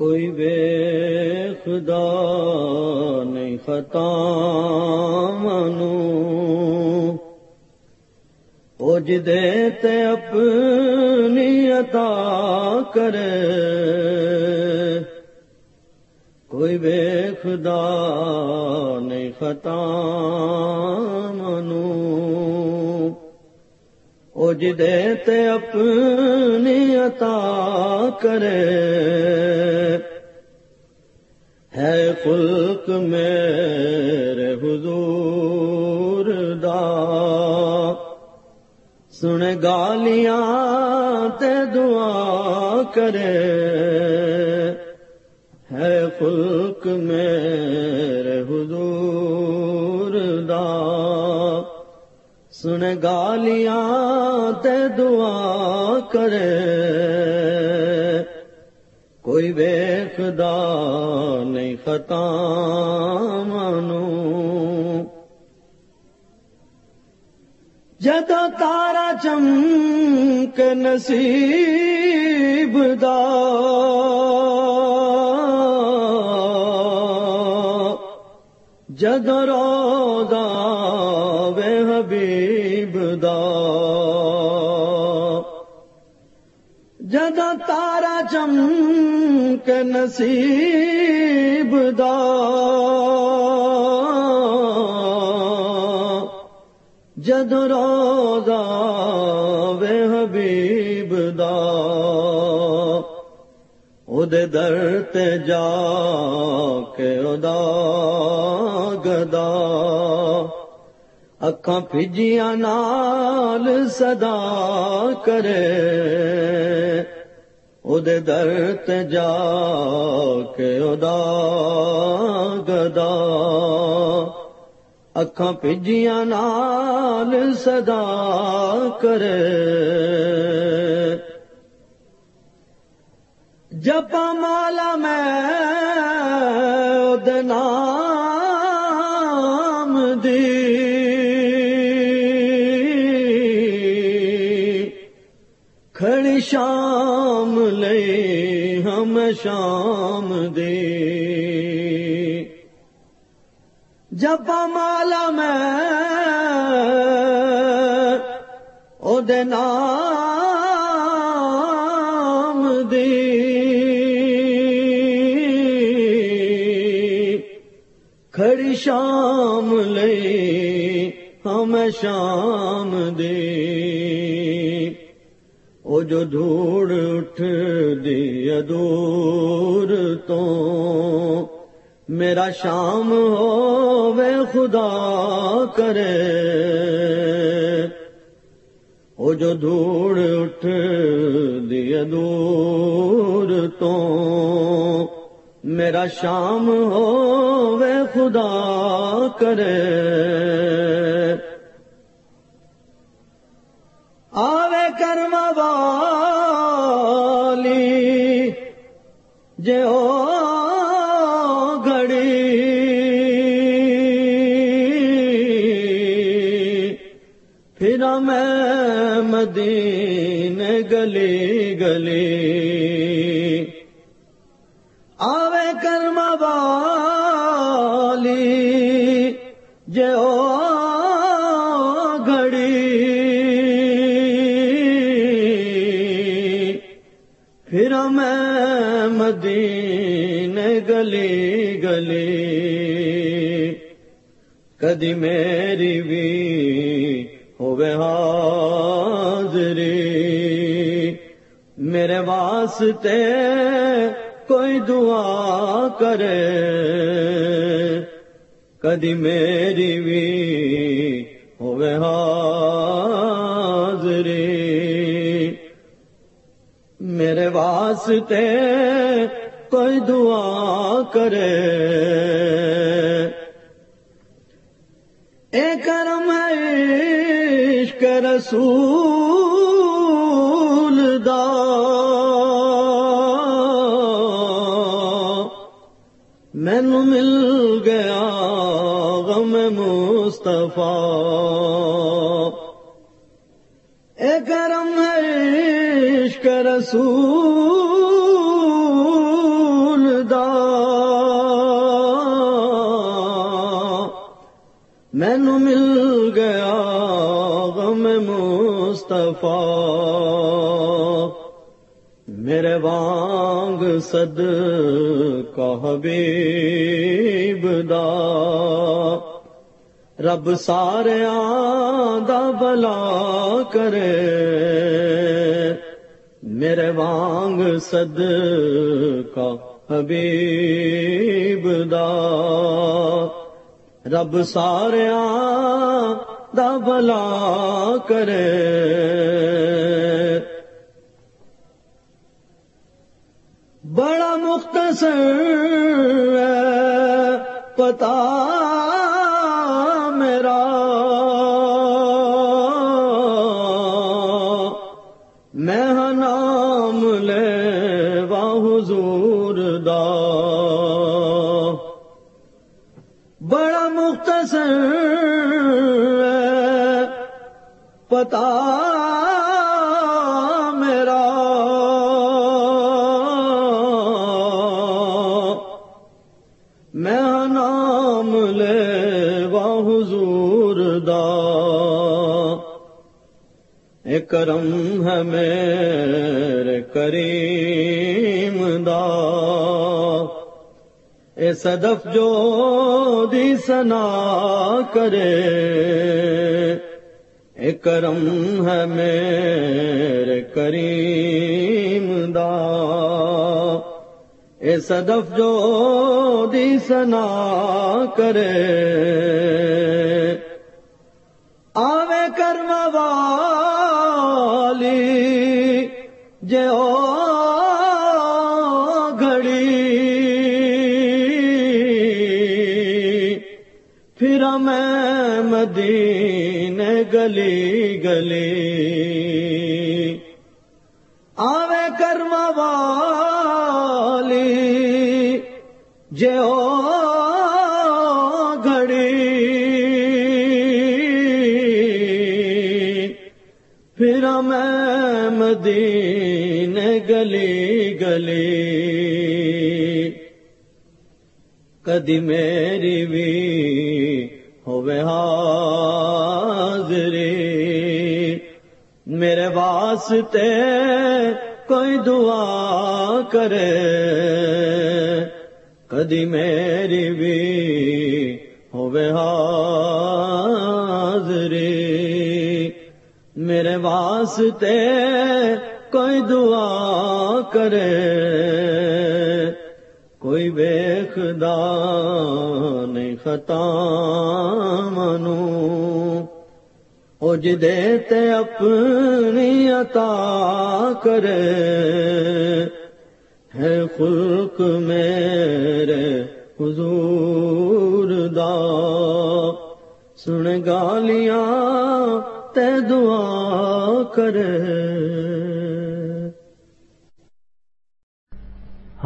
کوئی بے خدا نہیں خطا منو۔ اوج دیتے اپنی عطا کرے۔ کوئی بے خدا نہیں خطا اوج دیتے اپنی عطا کرے۔ ہے خلق میرے حضور دا۔ سن گالیاں تے دعا کرے۔ ہے خلق میرے حضور دا۔ سن گالیاں تے دعا کرے۔ کوئی بے خدا نہیں خطا مانو۔ جد تارا چمک نصیب دا۔ جد رودا وے حبیب دا۔ جد تارا چمک نصیب دا۔ جد روزہ وے حبیب اودے در تے جا کے ادا گدا۔ اکھاں پھجیاں نال صدا کرے۔ اودے در تے جا کے ادا گدا۔ اکھاں پجیاں نال صدا کرے۔ جپا مالا میں نام دی۔ کھڑی شام لئی ہم شام دی۔ جب مالا میں او دے شام لئی ہم شام دی او جو دھوڑ اٹھ دی دور تو، میرا شام ہو وے خدا کرے۔ او جو دھوڑ اٹھ دیا دور تو میرا شام ہو وے خدا کرے۔ آوے کرم والی، جے ہو پھر میں مدین گلی گلی۔ مدین گلی گلی کدی میری بھی ہوے حاضری میرے واسطے کوئی دعا کرے کدی میری بھی ہوے حاضری میرے واسطے کوئی دعا کرے۔ اے کرم ہے عشق رسول دا۔ مینو مل گیا غم مصطفیٰ۔ اے کرم ہے عشق رسول دا مینو مل گیا غم مصطفیٰ۔ میرے وانگ سد کا حبیب دا۔ رب سارے آدھا بلا کرے۔ میرے وانگ صد کا حبیب دا۔ رب سارے دا بلا کرے۔ بڑا مختصر پتا پتا میرا میں نام لے واہ حضور دا کرم ہے میرے کریم دا اے صدف جو دی سنا کرے کرم ہے میرے کریم دا۔ اے صدف جو دی سنا کرے۔ آوے کرم والی جے او گھڑی۔ پھر میں مدین گلی گلی آوے کرم والی جے او گھڑی پھر میں مدین گلی گلی کدی میری بھی ہوے حاضری میرے واسطے کوئی دعا کرے۔ کدی میری بھی ہوے حاضری میرے واسطے کوئی دعا کرے۔ کوئی ویخدا نہیں خطا منو۔ او جدے اپنی عطا کرے۔ ہے خلق میرے حضور دا۔ سن گالیاں تے دعا کرے۔